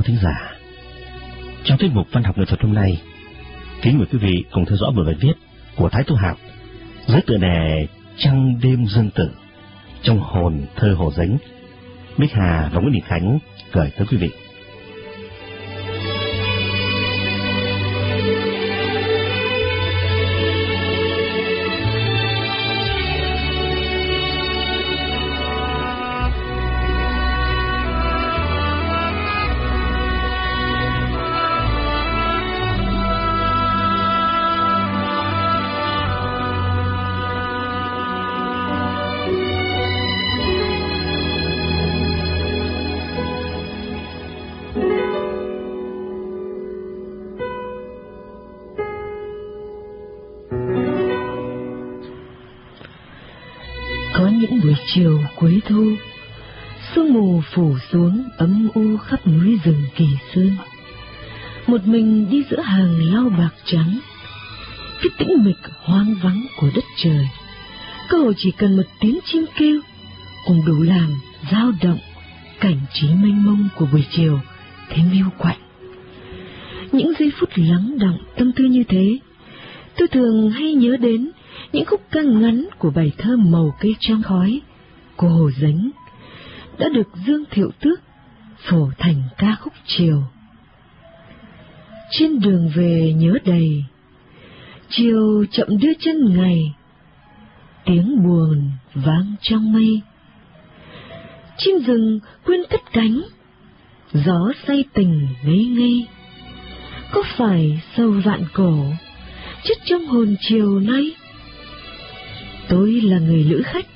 Quý thính giả, trong tiết mục văn học nghệ thuật hôm nay, kính mời quý vị cùng theo dõi một bài viết của Thái Thu Hạo dưới tựa đề Trăng đêm dân tử trong hồn thơ Hồ Dính. Bích Hà và Nguyễn Đình Khánh gửi tới quý vị. Chiều cuối thu. Sương mù phủ xuống ấm u khắp núi rừng kỳ sơn một mình đi giữa hàng lau bạc trắng. Cái tĩnh mịch hoang vắng của đất trời. Cơ hội chỉ cần một tiếng chim kêu, cũng đủ làm dao động cảnh trí mênh mông của buổi chiều thêm mưu quạnh. Những giây phút lắng động tâm tư như thế, tôi thường hay nhớ đến những khúc ca ngắn của bài thơ màu cây trong khói của Hồ Dính đã được Dương Thiệu Tước phổ thành ca khúc chiều. Trên đường về nhớ đầy, chiều chậm đưa chân ngày, tiếng buồn vang trong mây. Chim rừng quên cất cánh, gió say tình ngây ngây. Có phải sâu vạn cổ, chất trong hồn chiều nay? Tôi là người lữ khách,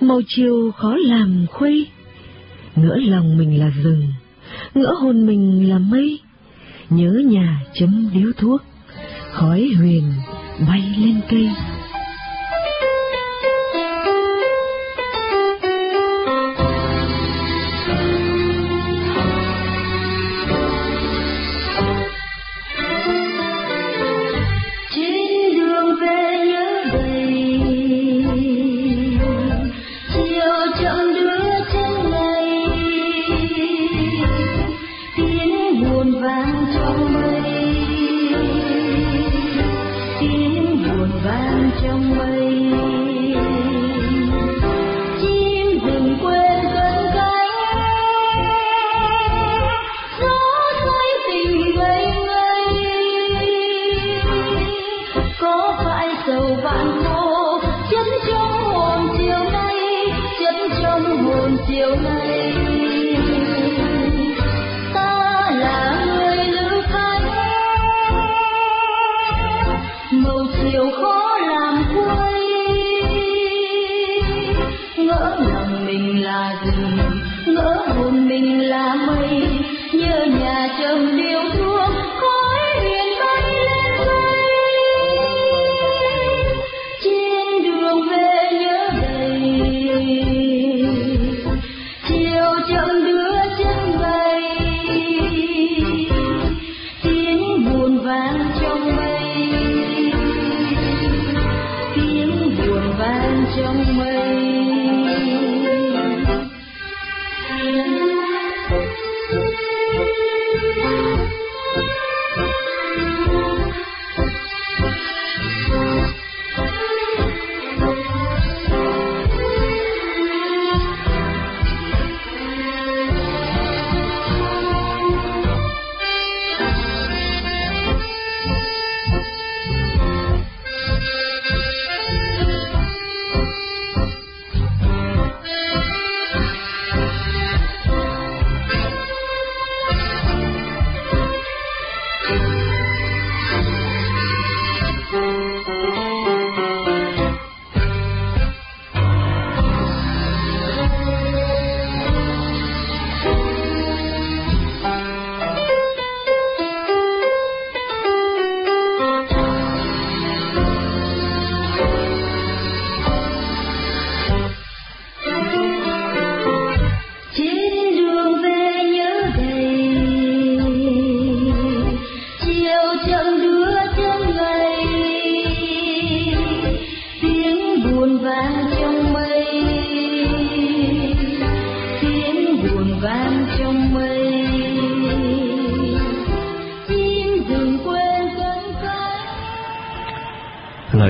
màu chiều khó làm khuây. Ngỡ lòng mình là rừng, ngỡ hồn mình là mây, nhớ nhà chấm điếu thuốc, khói huyền bay lên cây.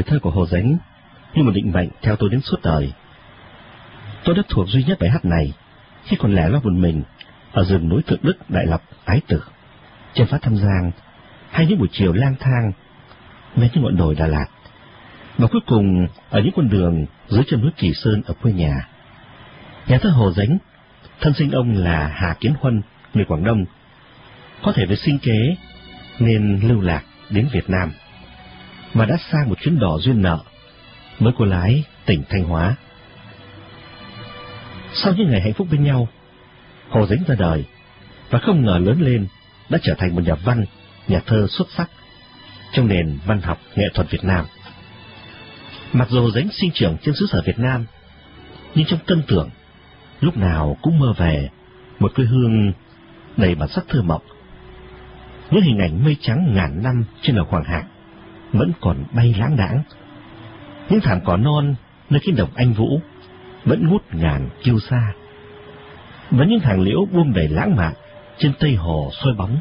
Thơ của Hồ Dánh như một định mệnh theo tôi đến suốt đời. Tôi đã thuộc duy nhất bài hát này khi còn lẻ loi một mình ở rừng núi Thượng Đức, Đại Lập, Ái Tử, trên phát thăm Giang, hay những buổi chiều lang thang ngay những ngọn đồi Đà Lạt, và cuối cùng ở những con đường dưới chân núi Kỳ Sơn ở quê nhà. Nhà thơ Hồ Dánh, thân sinh ông là Hà Kiến Huân, người Quảng Đông, có thể về sinh kế nên lưu lạc đến Việt Nam, mà đã sang một chuyến đò duyên nợ với cô lái tỉnh Thanh Hóa. Sau những ngày hạnh phúc bên nhau, Hồ Dĩnh ra đời và không ngờ lớn lên đã trở thành một nhà văn, nhà thơ xuất sắc trong nền văn học nghệ thuật Việt Nam. Mặc dù dính Dĩnh sinh trưởng trên xứ sở Việt Nam, nhưng trong tâm tưởng lúc nào cũng mơ về một quê hương đầy bản sắc thơ mộng. Những hình ảnh mây trắng ngàn năm trên đầu Hoàng Hạc vẫn còn bay lãng đãng. Những thảm cỏ non nơi cánh đồng anh vũ vẫn ngút ngàn kiêu xa. Và những hàng liễu buông đầy lãng mạn trên tây hồ soi bóng.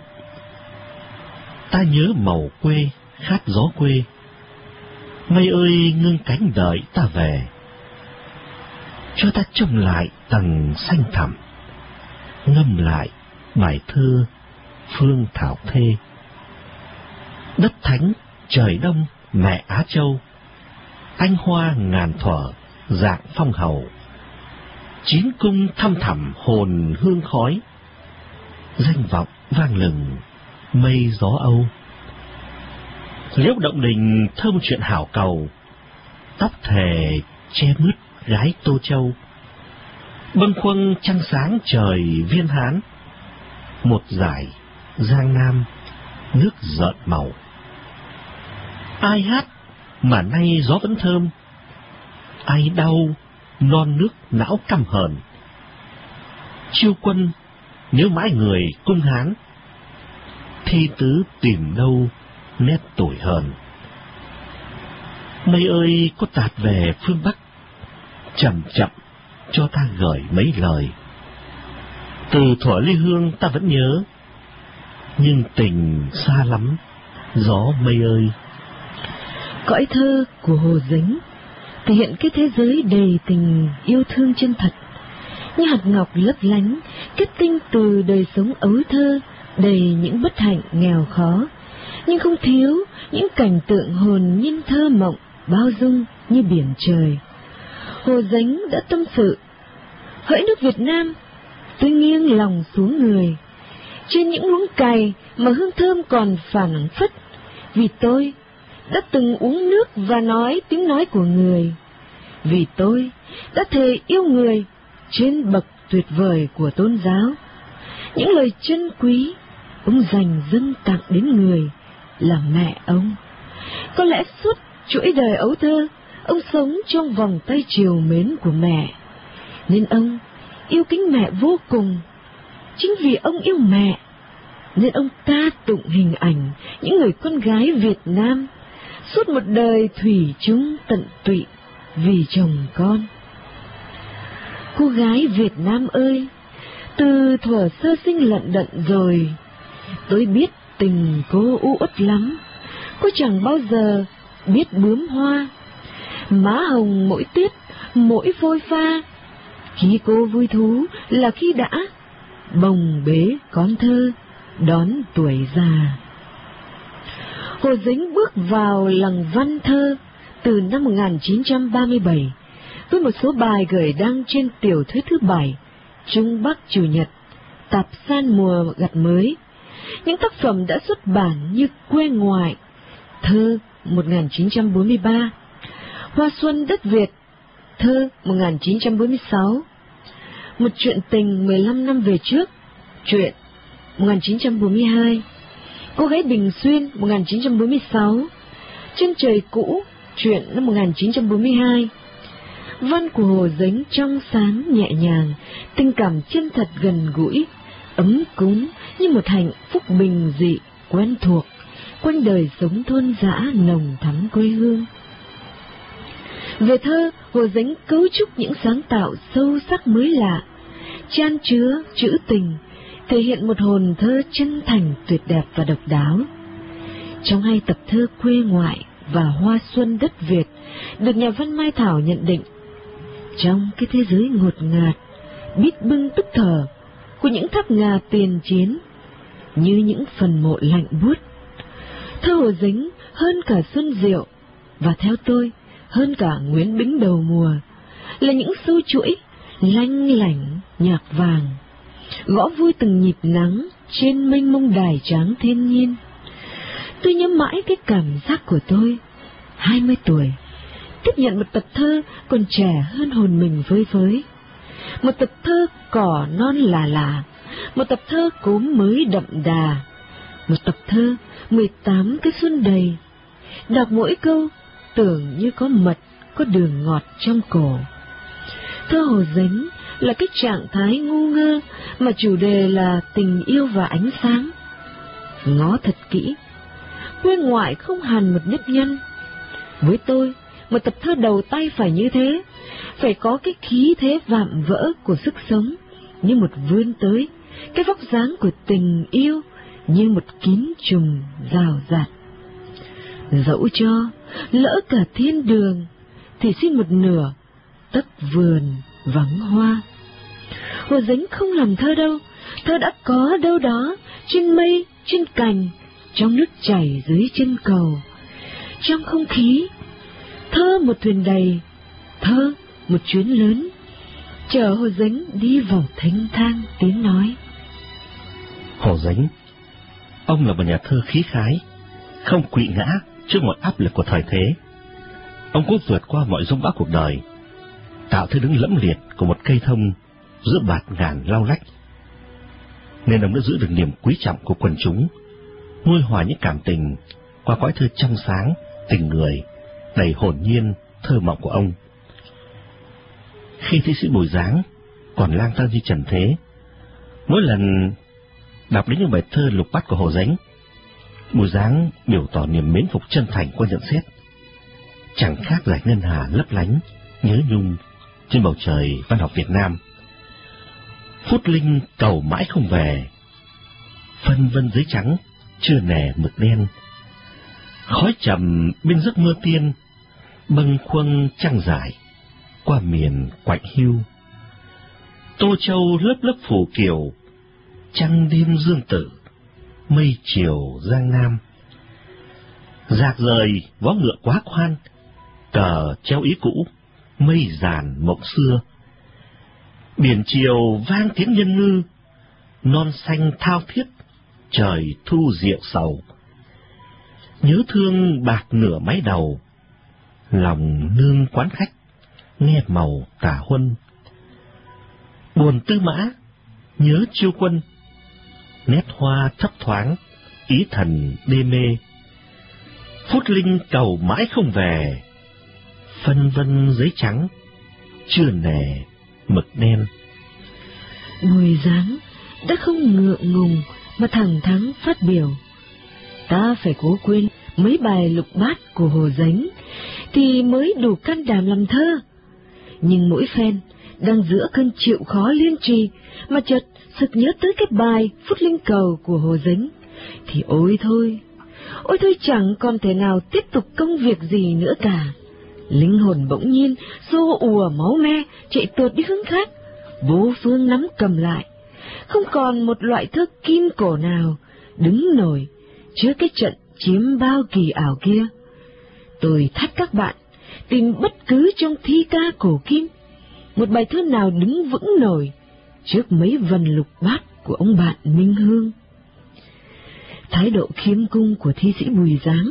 Ta nhớ màu quê, khát gió quê. Mây ơi ngưng cánh đợi ta về. Cho ta trông lại tầng xanh thẳm, ngâm lại bài thơ Phương Thảo Thê. Đất thánh, trời đông, mẹ Á Châu, anh hoa ngàn thuở, dạng phong hầu. Chín cung thăm thẳm hồn hương khói, danh vọng vang lừng, mây gió âu. Liễu động đình thơm chuyện hảo cầu, tóc thề che mứt gái Tô Châu. Bâng khuâng trăng sáng trời viên hán, một giải giang nam, nước giận màu. Ai hát mà nay gió vẫn thơm, ai đau non nước não căm hờn. Chiêu quân nếu mãi người cung hán, thi tứ tìm đâu nét tuổi hờn. Mây ơi có tạt về phương Bắc, chậm chậm cho ta gửi mấy lời. Từ thuở ly hương ta vẫn nhớ, nhưng tình xa lắm, gió mây ơi. Cõi thơ của Hồ Dính thể hiện cái thế giới đầy tình yêu thương chân thật, như hạt ngọc lấp lánh, kết tinh từ đời sống ấu thơ, đầy những bất hạnh nghèo khó, nhưng không thiếu những cảnh tượng hồn nhiên thơ mộng, bao dung như biển trời. Hồ Dính đã tâm sự, hỡi nước Việt Nam, tôi nghiêng lòng xuống người, trên những luống cày mà hương thơm còn phản phất, vì tôi đã từng uống nước và nói tiếng nói của người. Vì tôi đã thề yêu người trên bậc tuyệt vời của tôn giáo. Những lời chân quý ông dành dâng tặng đến người là mẹ ông. Có lẽ suốt chuỗi đời ấu thơ, ông sống trong vòng tay chiều mến của mẹ. Nên ông yêu kính mẹ vô cùng. Chính vì ông yêu mẹ, nên ông ca tụng hình ảnh những người con gái Việt Nam suốt một đời thủy chung tận tụy vì chồng con. Cô gái Việt Nam ơi, từ thuở sơ sinh lận đận rồi, tôi biết tình cô u uất lắm, cô chẳng bao giờ biết bướm hoa. Má hồng mỗi tiết, mỗi phôi pha, khi cô vui thú là khi đã bồng bế con thơ, đón tuổi già. Cô Dính bước vào làng văn thơ từ năm 1937 với một số bài gửi đăng trên tiểu thuyết thứ bảy, Trung Bắc Chủ nhật, tạp san mùa gặt mới. Những tác phẩm đã xuất bản như Quê Ngoại, Thơ 1943, Hoa Xuân Đất Việt, Thơ 1946, Một chuyện tình 15 năm về trước, Chuyện 1942, Cô gái Bình Xuyên 1946, Chân trời cũ Chuyện năm 1942 Văn của Hồ Dính trong sáng nhẹ nhàng, tình cảm chân thật gần gũi, ấm cúng như một hạnh phúc bình dị, quen thuộc, quanh đời sống thôn dã nồng thắm quê hương. Về thơ, Hồ Dính cấu trúc những sáng tạo sâu sắc mới lạ, chan chứa chữ tình, thể hiện một hồn thơ chân thành tuyệt đẹp và độc đáo. Trong hai tập thơ quê ngoại và hoa xuân đất Việt được nhà văn Mai Thảo nhận định. Trong cái thế giới ngột ngạt, biết bưng tức thở của những tháp ngà tiền chiến, như những phần mộ lạnh buốt. Thơ Hồ Dính hơn cả Xuân Diệu, và theo tôi, hơn cả Nguyễn Bính đầu mùa, là những sâu chuỗi lanh lảnh nhạc vàng, gõ vui từng nhịp nắng trên mênh mông đài tráng thiên nhiên. Tôi nhớ mãi cái cảm giác của tôi, hai mươi tuổi, tiếp nhận một tập thơ còn trẻ hơn hồn mình với với. Một tập thơ cỏ non là là, một tập thơ cốm mới đậm đà, một tập thơ mười tám cái xuân đầy. Đọc mỗi câu tưởng như có mật, có đường ngọt trong cổ. Thơ Hồ Dính là cái trạng thái ngu ngơ mà chủ đề là tình yêu và ánh sáng. Ngó thật kỹ, quê ngoại không hàn một nếp nhăn. Với tôi, một tập thơ đầu tay phải như thế, phải có cái khí thế vạm vỡ của sức sống, như một vươn tới, cái vóc dáng của tình yêu, như một kín trùng rào rạt. Dẫu cho, lỡ cả thiên đường, thì xin một nửa, tất vườn vắng hoa. Hồ Dính không làm thơ đâu, thơ đã có đâu đó, trên mây, trên cành, trong nước chảy dưới chân cầu, trong không khí. Thơ một thuyền đầy, thơ một chuyến lớn, chờ Hồ Dính đi vào thánh thang tiếng nói. Hồ Dính, ông là một nhà thơ khí khái, không quỵ ngã trước mọi áp lực của thời thế. Ông cũng vượt qua mọi rung bão cuộc đời, tạo thế đứng lẫm liệt của một cây thông giữa bạt ngàn lau lách. Nên ông đã giữ được niềm quý trọng của quần chúng, nuôi hòa những cảm tình qua cõi thơ trong sáng, tình người, đầy hồn nhiên, thơ mộng của ông. Khi thi sĩ Bùi Giáng còn lang thang như trần thế, mỗi lần đọc đến những bài thơ lục bát của Hồ Dánh, Bùi Giáng biểu tỏ niềm mến phục chân thành qua nhận xét. Chẳng khác giải ngân hà lấp lánh, nhớ nhung trên bầu trời văn học Việt Nam. Phút Linh cầu mãi không về, phân vân dưới trắng, chưa nè mực đen. Khói trầm bên giấc mơ tiên, bâng khuâng trăng dài, qua miền quạnh hưu. Tô Châu lớp lớp phủ kiều, trăng đêm dương tử, mây chiều giang nam. Giạc rời vó ngựa quá khoan, cờ treo ý cũ, mây giàn mộng xưa. Biển chiều vang tiếng nhân ngư, non xanh thao thiết, trời thu rượu sầu. Nhớ thương bạc nửa mái đầu, lòng nương quán khách, nghe màu tả huân. Buồn tư mã, nhớ chiêu quân, nét hoa thấp thoáng, ý thần đê mê. Phút linh cầu mãi không về, phân vân giấy trắng, chưa nề mực đen. Bùi dáng đã không ngượng ngùng mà thẳng thắn phát biểu. Ta phải cố quên mấy bài lục bát của Hồ Dánh thì mới đủ can đảm làm thơ. Nhưng mỗi phen đang giữa cơn chịu khó liên trì mà chợt sực nhớ tới cái bài Phút Linh Cầu của Hồ Dánh thì ôi thôi, ôi thôi chẳng còn thể nào tiếp tục công việc gì nữa cả. Linh hồn bỗng nhiên xô ùa máu me chạy tuột đi hướng khác, vô phương nắm cầm lại. Không còn một loại thơ kim cổ nào đứng nổi trước cái trận chiếm bao kỳ ảo kia. Tôi thách các bạn tìm bất cứ trong thi ca cổ kim một bài thơ nào đứng vững nổi trước mấy vần lục bát của ông bạn Minh Hương. Thái độ khiêm cung của thi sĩ Bùi Giáng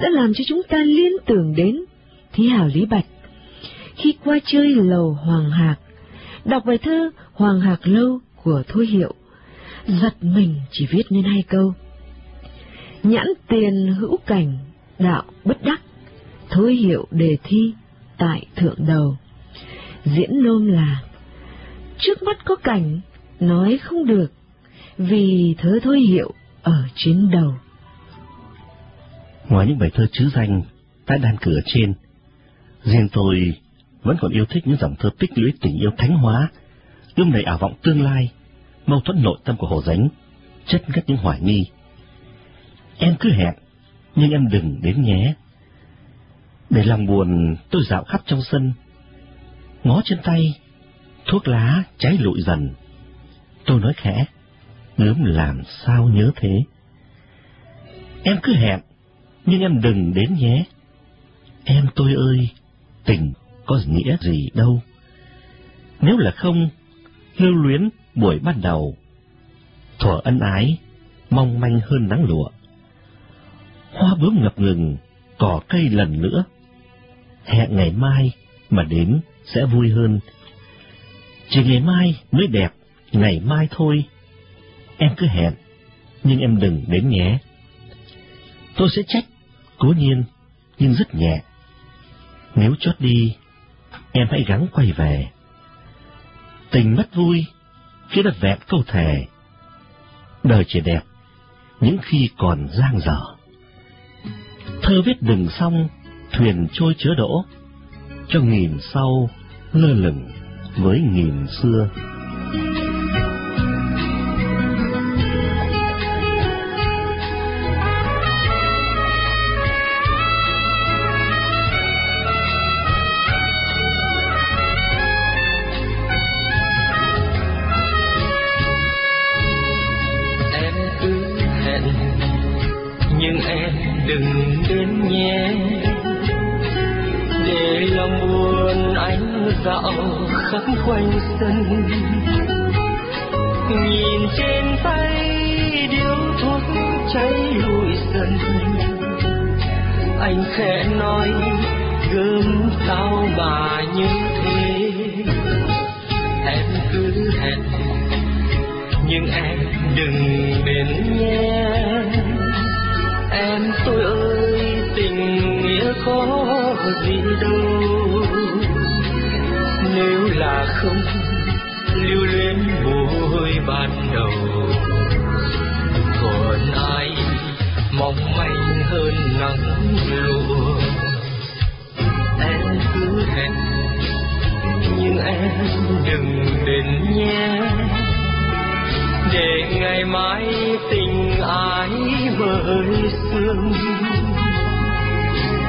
đã làm cho chúng ta liên tưởng đến Thí Hảo Lý Bạch. Khi qua chơi lầu Hoàng Hạc, đọc bài thơ Hoàng Hạc Lâu của Thôi Hiệu, giật mình chỉ viết nên hai câu. Nhãn tiền hữu cảnh, đạo bất đắc, Thôi Hiệu đề thi tại thượng đầu. Diễn nôm là Trước mắt có cảnh, nói không được, vì thớ Thôi Hiệu ở trên đầu. Ngoài những bài thơ chữ danh đã đan cửa trên, riêng tôi vẫn còn yêu thích những dòng thơ tích lũy tình yêu thánh hóa, ươm đầy ảo vọng tương lai, mâu thuẫn nội tâm của Hồ Dánh, chất ngất những hoài nghi. Em cứ hẹn, nhưng em đừng đến nhé. Để lòng buồn, tôi dạo khắp trong sân. Ngó trên tay, thuốc lá cháy lụi dần. Tôi nói khẽ, gớm làm sao nhớ thế. Em cứ hẹn, nhưng em đừng đến nhé. Em tôi ơi, tình có nghĩa gì đâu. Nếu là không, lưu luyến buổi ban đầu, thuở ân ái, mong manh hơn nắng lụa. Hoa bướm ngập ngừng, cỏ cây lần nữa. Hẹn ngày mai mà đến sẽ vui hơn. Chỉ ngày mai mới đẹp, ngày mai thôi. Em cứ hẹn, nhưng em đừng đến nhé. Tôi sẽ trách, cố nhiên, nhưng rất nhẹ. Nếu chót đi, em hãy gắng quay về. Tình mất vui khi đã vẹn câu thề. Đời chỉ đẹp những khi còn giang dở. Thơ viết đừng xong, thuyền trôi chứa đỗ, cho nghìn sau lơ lửng với nghìn xưa. Khẽ nói gớm sao mà như thế. Em cứ hẹn, nhưng em đừng đến nhé em tôi ơi, tình nghĩa có gì đâu. Nếu là không, lưu luyến buổi ban đầu, còn ai mong manh hơn cứ nhưng em đừng đến nhé. Để ngày mai tình ái mới sương,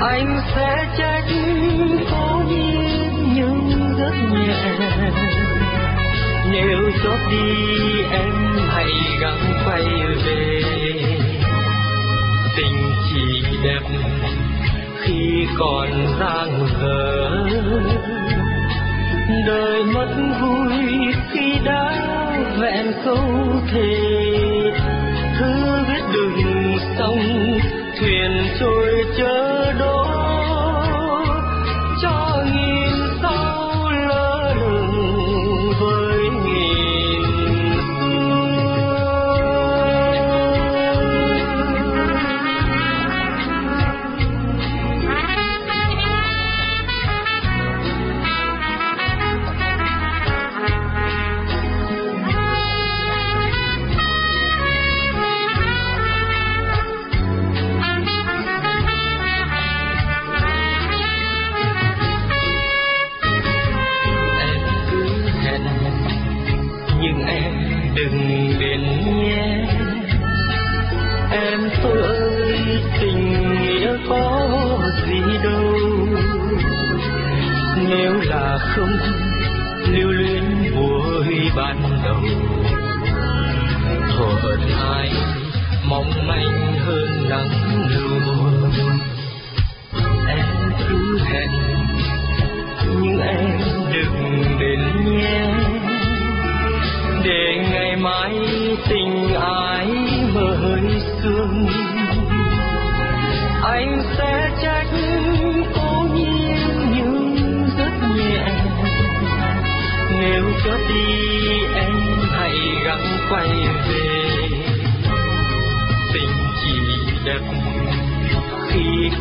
anh sẽ trách cố nhiên nhưng rất nhẹ. Nếu chót đi em hãy gắng quay về. Tình chỉ đẹp khi còn ra rất vui khi đã vẹn câu thề thứ viết đừng sông thuyền trôi chơi.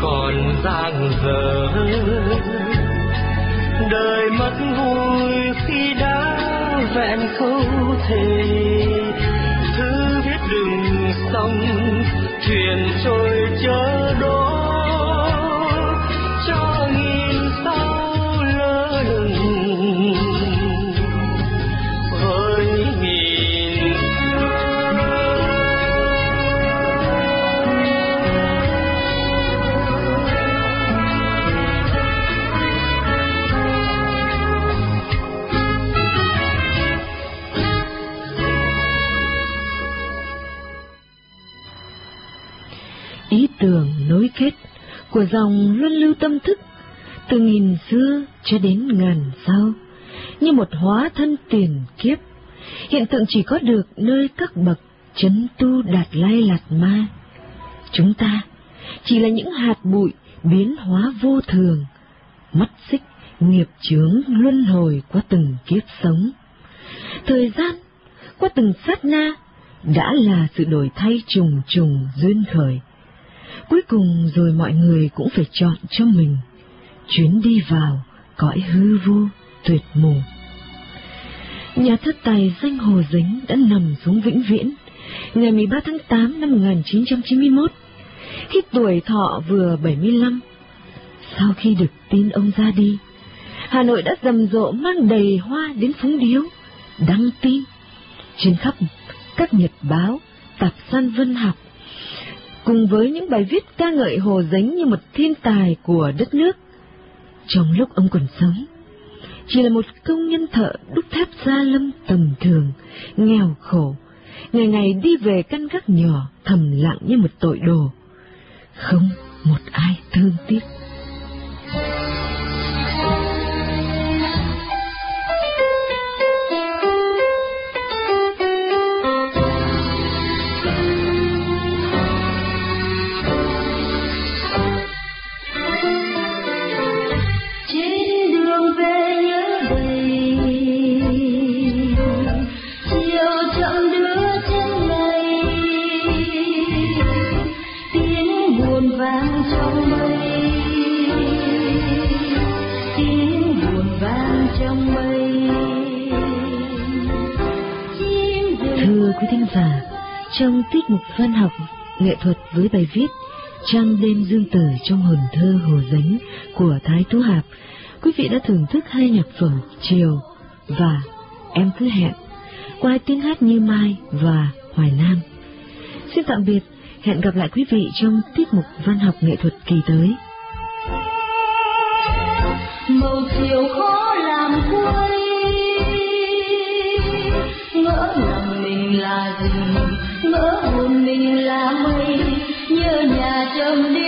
còn dang dở. Đời mất vui khi đã vẹn câu thề. Cứ viết đừng xong thuyền trôi chơi dòng luân lưu tâm thức từ nghìn xưa cho đến ngàn sau, như một hóa thân tiền kiếp, hiện tượng chỉ có được nơi các bậc chấn tu đạt lai lạt ma. Chúng ta chỉ là những hạt bụi biến hóa vô thường, mắt xích nghiệp chướng luân hồi qua từng kiếp sống. Thời gian qua từng sát na đã là sự đổi thay trùng trùng duyên khởi. Cuối cùng rồi mọi người cũng phải chọn cho mình chuyến đi vào cõi hư vô tuyệt mù. Nhà thất tài danh Hồ Dính đã nằm xuống vĩnh viễn ngày 13 tháng 8 năm 1991, khi tuổi thọ vừa 75. Sau khi được tin ông ra đi, Hà Nội đã rầm rộ mang đầy hoa đến phúng điếu, đăng tin trên khắp các nhật báo, tạp san vân học, cùng với những bài viết ca ngợi Hồ Dính như một thiên tài của đất nước. Trong lúc ông còn sống, chỉ là một công nhân thợ đúc thép gia lâm tầm thường, nghèo khổ, ngày ngày đi về căn gác nhỏ thầm lặng như một tội đồ. Không một ai thương tiếc. Trong tiết mục văn học, nghệ thuật với bài viết Trăng đêm dương tử trong hồn thơ Hồ Dánh của Thái Tú Hạp, quý vị đã thưởng thức hai nhạc phẩm Chiều và Em cứ hẹn qua tiếng hát Như Mai và Hoài Nam. Xin tạm biệt, hẹn gặp lại quý vị trong tiết mục văn học nghệ thuật kỳ tới. Màu chiều khó mình là gì? Ngỡ hồn mình là mây nhớ nhà trầm điêu